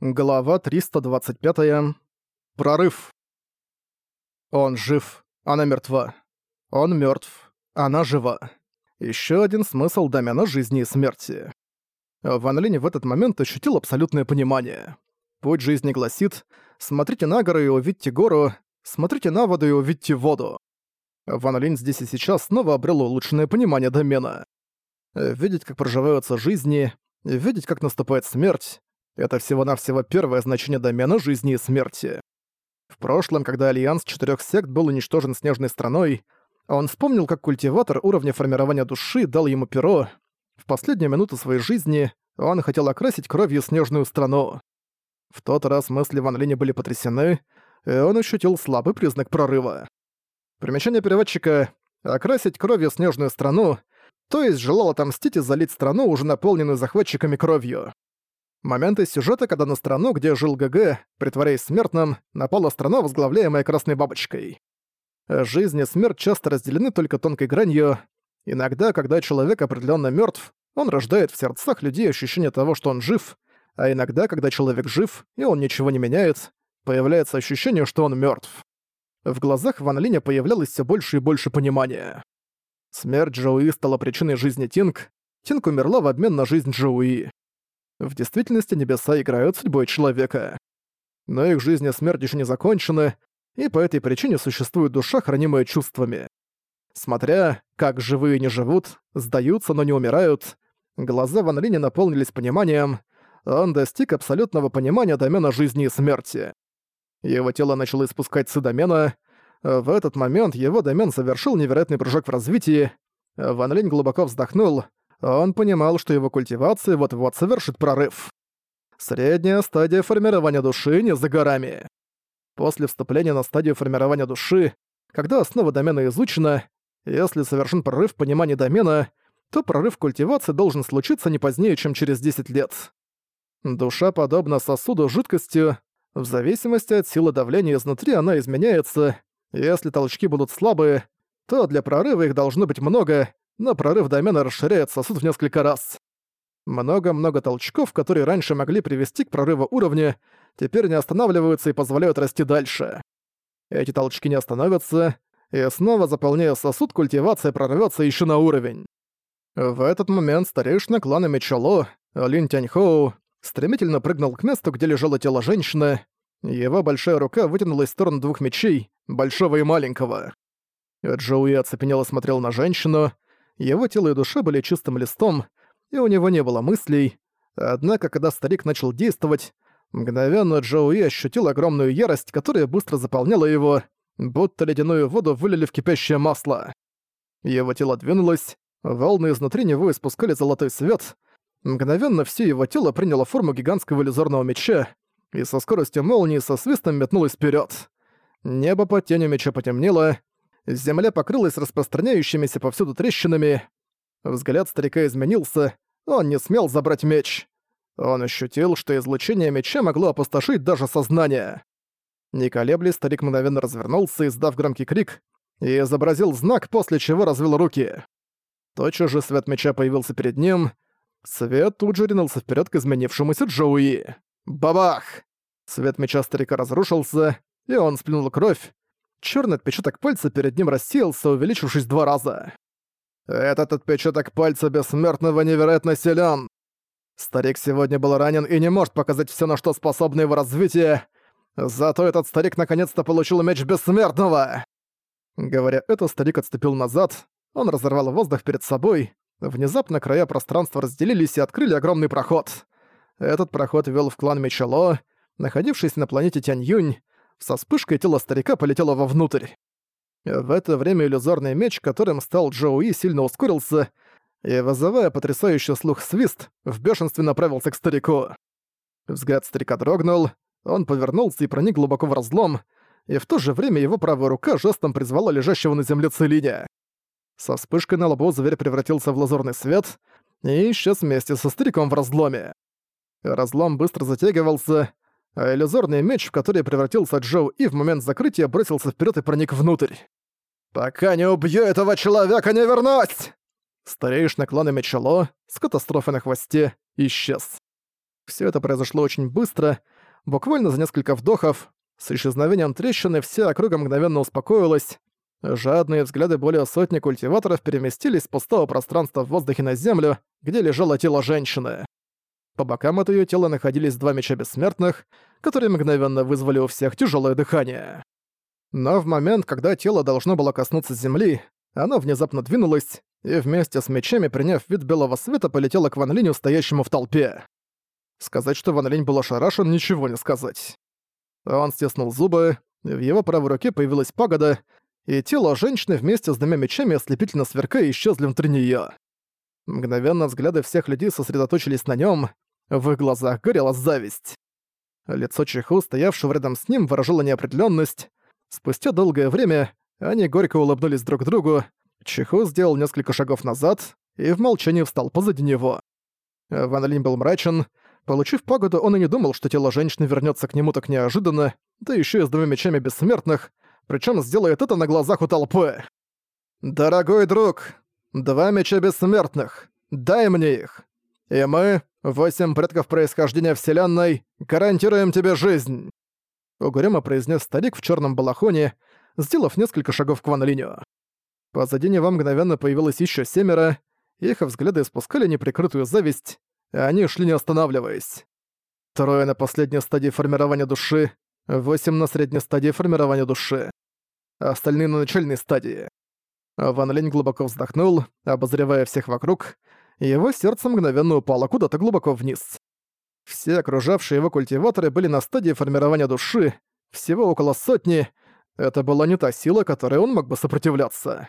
Глава 325. Прорыв. Он жив, она мертва. Он мертв, она жива. Еще один смысл домена жизни и смерти. Ван Линь в этот момент ощутил абсолютное понимание. Путь жизни гласит «Смотрите на горы и увидьте гору, смотрите на воду и увидьте воду». Ван Линь здесь и сейчас снова обрел улучшенное понимание домена. Видеть, как проживаются жизни, видеть, как наступает смерть, это всего-навсего первое значение домена жизни и смерти. В прошлом, когда Альянс Четырёх Сект был уничтожен Снежной страной, он вспомнил, как культиватор уровня формирования души дал ему перо. В последнюю минуту своей жизни он хотел окрасить кровью Снежную страну. В тот раз мысли Ван Линя были потрясены, и он ощутил слабый признак прорыва. Примечание переводчика «окрасить кровью Снежную страну», то есть желал отомстить и залить страну, уже наполненную захватчиками кровью. Моменты сюжета, когда на страну, где жил ГГ, притворяясь смертным, напала страна, возглавляемая Красной Бабочкой. Жизнь и смерть часто разделены только тонкой гранью. Иногда, когда человек определенно мертв, он рождает в сердцах людей ощущение того, что он жив, а иногда, когда человек жив, и он ничего не меняет, появляется ощущение, что он мертв. В глазах Ван Линя появлялось все больше и больше понимания. Смерть Джоуи стала причиной жизни Тинг. Тинг умерла в обмен на жизнь Джоуи. В действительности небеса играют судьбой человека. Но их жизнь и смерть еще не закончены, и по этой причине существует душа, хранимая чувствами. Смотря, как живые не живут, сдаются, но не умирают, глаза Ван Линя наполнились пониманием, он достиг абсолютного понимания домена жизни и смерти. Его тело начало испускать ци домена, в этот момент его домен совершил невероятный прыжок в развитии, Ван Линь глубоко вздохнул, он понимал, что его культивация вот-вот совершит прорыв. Средняя стадия формирования души не за горами. После вступления на стадию формирования души, когда основа домена изучена, если совершен прорыв в понимании домена, то прорыв культивации должен случиться не позднее, чем через 10 лет. Душа подобна сосуду жидкостью, в зависимости от силы давления изнутри она изменяется, если толчки будут слабые, то для прорыва их должно быть много, но прорыв домена расширяет сосуд в несколько раз. Много-много толчков, которые раньше могли привести к прорыву уровня, теперь не останавливаются и позволяют расти дальше. Эти толчки не остановятся, и снова заполняя сосуд, культивация прорвётся ещё на уровень. В этот момент старейшина клана Мечало, Лин Тяньхоу, стремительно прыгнул к месту, где лежало тело женщины. Его большая рука вытянулась в сторону двух мечей, большого и маленького. Джоуи оцепенело смотрел на женщину, его тело и душа были чистым листом, и у него не было мыслей. Однако, когда старик начал действовать, мгновенно Джоуи ощутил огромную ярость, которая быстро заполняла его, будто ледяную воду вылили в кипящее масло. Его тело двинулось, волны изнутри него испускали золотой свет, мгновенно все его тело приняло форму гигантского иллюзорного меча, и со скоростью молнии со свистом метнулось вперед. Небо под тенью меча потемнело, Земля покрылась распространяющимися повсюду трещинами. Взгляд старика изменился, он не смел забрать меч. Он ощутил, что излучение меча могло опустошить даже сознание. Не колеблясь, старик мгновенно развернулся, издав громкий крик, и изобразил знак, после чего развел руки. Тотчас же свет меча появился перед ним. Свет тут же ринулся вперед к изменившемуся Джоуи. Бабах! Свет меча старика разрушился, и он сплюнул кровь, Черный отпечаток пальца перед ним рассеялся, увеличившись два раза. «Этот отпечаток пальца бессмертного невероятно силен. Старик сегодня был ранен и не может показать все, на что способно его развитие. Зато этот старик наконец-то получил меч бессмертного!» Говоря это, старик отступил назад, он разорвал воздух перед собой. Внезапно края пространства разделились и открыли огромный проход. Этот проход вел в клан Мечело, находившийся на планете Тянь-Юнь, со вспышкой тело старика полетело вовнутрь. В это время иллюзорный меч, которым стал Джоуи, сильно ускорился, и, вызывая потрясающий слух свист, в бешенстве направился к старику. Взгляд старика дрогнул, он повернулся и проник глубоко в разлом, и в то же время его правая рука жестом призвала лежащего на земле Целиня. Со вспышкой на лбу зверь превратился в лазурный свет и исчез вместе со стариком в разломе. Разлом быстро затягивался, а иллюзорный меч, в который превратился Джоу и в момент закрытия бросился вперед и проник внутрь. «Пока не убью этого человека, не вернусь!» Старейшина клана Мечело с катастрофой на хвосте исчез. Все это произошло очень быстро, буквально за несколько вдохов. С исчезновением трещины вся округа мгновенно успокоилась. Жадные взгляды более сотни культиваторов переместились с пустого пространства в воздухе на землю, где лежало тело женщины. По бокам от её тела находились два меча бессмертных, которые мгновенно вызвали у всех тяжёлое дыхание. Но в момент, когда тело должно было коснуться земли, оно внезапно двинулось, и вместе с мечами, приняв вид белого света, полетело к Ван Линю, стоящему в толпе. Сказать, что Ван Линь был ошарашен, ничего не сказать. Он стиснул зубы, в его правой руке появилась пагода, и тело женщины вместе с двумя мечами, ослепительно сверкая, исчезли внутри неё. Мгновенно взгляды всех людей сосредоточились на нём, в их глазах горела зависть. Лицо Чеху, стоявшего рядом с ним, выражало неопределённость. Спустя долгое время они горько улыбнулись друг другу, Чеху сделал несколько шагов назад и в молчании встал позади него. Ван Линь был мрачен. Получив погоду, он и не думал, что тело женщины вернется к нему так неожиданно, да еще и с двумя мечами бессмертных, причем сделает это на глазах у толпы. «Дорогой друг, два меча бессмертных, дай мне их. И мы, восемь предков происхождения Вселенной, гарантируем тебе жизнь!» Угрюмо произнес старик в черном балахоне, сделав несколько шагов к Ван Линю. Позади него мгновенно появилось еще семеро, их взгляды испускали неприкрытую зависть, и они шли не останавливаясь. Трое на последней стадии формирования души, восемь на средней стадии формирования души. Остальные на начальной стадии. Ван Линь глубоко вздохнул, обозревая всех вокруг, его сердце мгновенно упало куда-то глубоко вниз. Все окружавшие его культиваторы были на стадии формирования души, всего около сотни. Это была не та сила, которой он мог бы сопротивляться.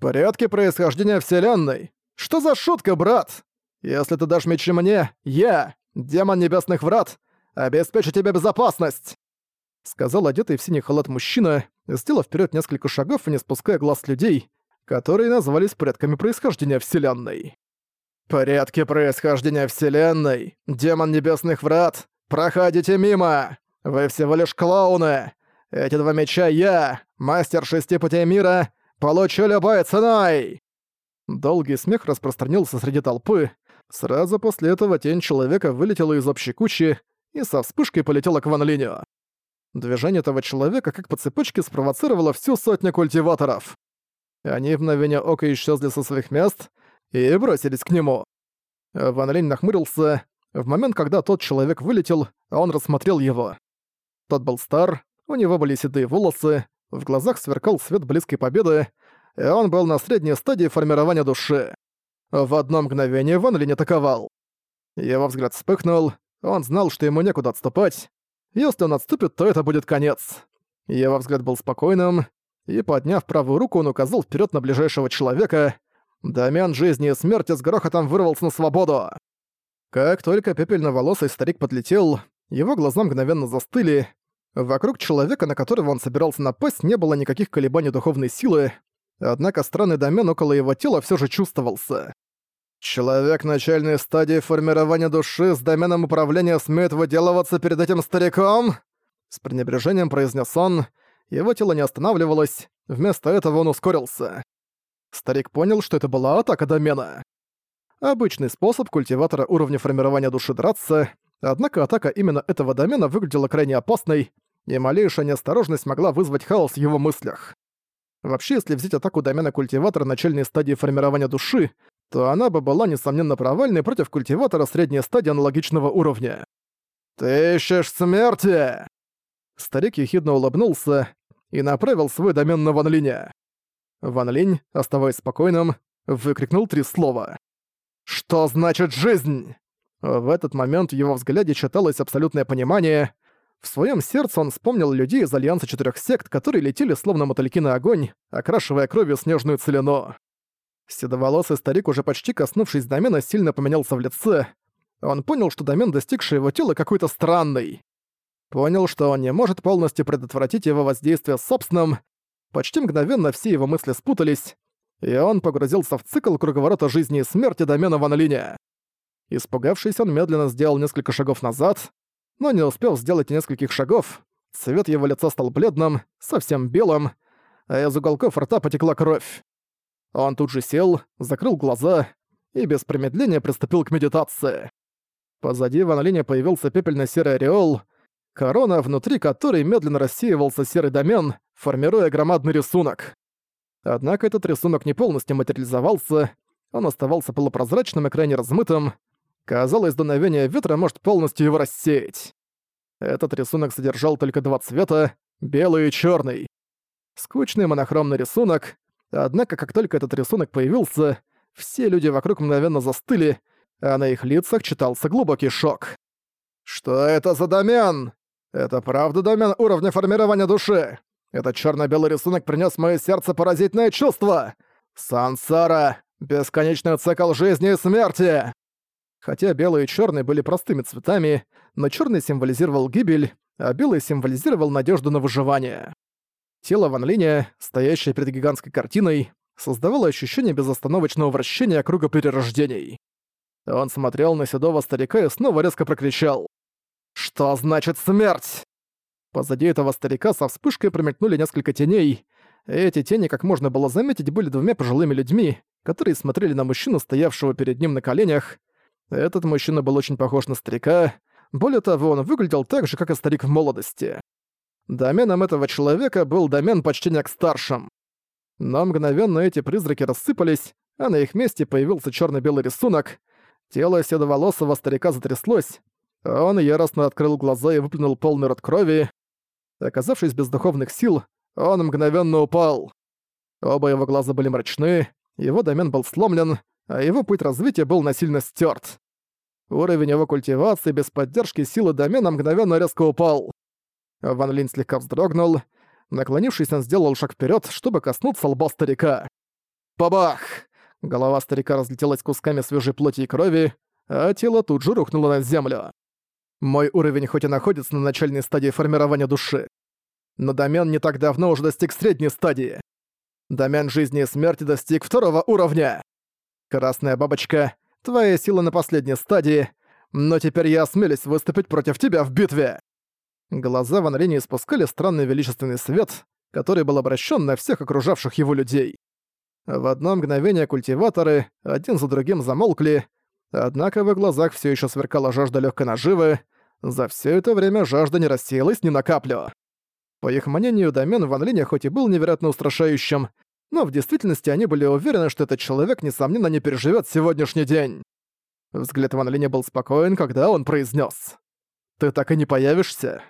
«Порядки происхождения Вселенной! Что за шутка, брат? Если ты дашь мечи мне, я, демон Небесных Врат, обеспечу тебе безопасность!» Сказал одетый в синий халат мужчина, сделав вперед несколько шагов и не спуская глаз людей, которые назвались предками происхождения Вселенной. «Порядки происхождения Вселенной! Демон Небесных Врат! Проходите мимо! Вы всего лишь клоуны! Эти два меча я, мастер шести путей мира, Получу любой ценой!» Долгий смех распространился среди толпы. Сразу после этого тень человека вылетела из общей кучи и со вспышкой полетела к Ван Линю. Движение этого человека как по цепочке спровоцировало всю сотню культиваторов. Они в мгновение ока исчезли со своих мест и бросились к нему. Ван Линь нахмурился. В момент, когда тот человек вылетел, он рассмотрел его. Тот был стар, у него были седые волосы, в глазах сверкал свет близкой победы, и он был на средней стадии формирования души. В одно мгновение Ван Линь атаковал. Его взгляд вспыхнул, он знал, что ему некуда отступать. Если он отступит, то это будет конец. Его взгляд был спокойным, и, подняв правую руку, он указал вперед на ближайшего человека. Домен жизни и смерти с грохотом вырвался на свободу. Как только пепельноволосый старик подлетел, его глаза мгновенно застыли, Вокруг человека, на которого он собирался напасть, не было никаких колебаний духовной силы, однако странный домен около его тела все же чувствовался. «Человек начальной стадии формирования души с доменом управления смеет выделываться перед этим стариком?» С пренебрежением произнес он. Его тело не останавливалось, вместо этого он ускорился. Старик понял, что это была атака домена. Обычный способ культиватора уровня формирования души драться, Однако атака именно этого домена выглядела крайне опасной, и малейшая неосторожность могла вызвать хаос в его мыслях. Вообще, если взять атаку домена культиватора начальной стадии формирования души, то она бы была, несомненно, провальной против культиватора средней стадии аналогичного уровня. «Ты ищешь смерти!» Старик ехидно улыбнулся и направил свой домен на Ван Линя. Ван Линь, оставаясь спокойным, выкрикнул три слова. «Что значит жизнь?» В этот момент в его взгляде читалось абсолютное понимание. В своем сердце он вспомнил людей из Альянса Четырех Сект, которые летели словно мотыльки на огонь, окрашивая кровью снежную целину. Седоволосый старик, уже почти коснувшись домена, сильно поменялся в лице. Он понял, что домен, достигший его тела, какой-то странный. Понял, что он не может полностью предотвратить его воздействие собственным. Почти мгновенно все его мысли спутались, и он погрузился в цикл круговорота жизни и смерти домена Ван Линя. Испугавшись, он медленно сделал несколько шагов назад, но не успел сделать нескольких шагов. Цвет его лица стал бледным, совсем белым, а из уголков рта потекла кровь. Он тут же сел, закрыл глаза и без промедления приступил к медитации. Позади Ван Линя появился пепельно-серый ореол, корона, внутри которой медленно рассеивался серый домен, формируя громадный рисунок. Однако этот рисунок не полностью материализовался, он оставался полупрозрачным и крайне размытым. Казалось, дуновение ветра может полностью его рассеять. Этот рисунок содержал только два цвета — белый и черный. Скучный монохромный рисунок, однако как только этот рисунок появился, все люди вокруг мгновенно застыли, а на их лицах читался глубокий шок. «Что это за домен? Это правда домен уровня формирования души? Этот черно белый рисунок принес в моё сердце поразительное чувство! Сансара! Бесконечный цикл жизни и смерти!» Хотя белый и черный были простыми цветами, но черный символизировал гибель, а белый символизировал надежду на выживание. Тело Ван Линя, стоящее перед гигантской картиной, создавало ощущение безостановочного вращения круга перерождений. Он смотрел на седого старика и снова резко прокричал. «Что значит смерть?» Позади этого старика со вспышкой промелькнули несколько теней. Эти тени, как можно было заметить, были двумя пожилыми людьми, которые смотрели на мужчину, стоявшего перед ним на коленях. Этот мужчина был очень похож на старика. Более того, он выглядел так же, как и старик в молодости. Доменом этого человека был домен почтения к старшим. Но мгновенно эти призраки рассыпались, а на их месте появился черно белый рисунок. Тело седоволосого старика затряслось. Он яростно открыл глаза и выплюнул полный рот крови. Оказавшись без духовных сил, он мгновенно упал. Оба его глаза были мрачны, его домен был сломлен, а его путь развития был насильно стерт. Уровень его культивации без поддержки силы домена мгновенно резко упал. Ван Линь слегка вздрогнул. Наклонившись, он сделал шаг вперед, чтобы коснуться лба старика. Бабах! Голова старика разлетелась кусками свежей плоти и крови, а тело тут же рухнуло на землю. Мой уровень хоть и находится на начальной стадии формирования души, но домен не так давно уже достиг средней стадии. Домен жизни и смерти достиг второго уровня. Красная бабочка, твоя сила на последней стадии, но теперь я осмелюсь выступить против тебя в битве. Глаза Ван Линь испускали странный величественный свет, который был обращен на всех окружавших его людей. В одно мгновение культиваторы один за другим замолкли, однако в их глазах все еще сверкала жажда легкой наживы, за все это время жажда не рассеялась ни на каплю. По их мнению, домен Ван Линя хоть и был невероятно устрашающим, но в действительности они были уверены, что этот человек, несомненно, не переживет сегодняшний день. Взгляд Ван Линя был спокоен, когда он произнес: «Ты так и не появишься?»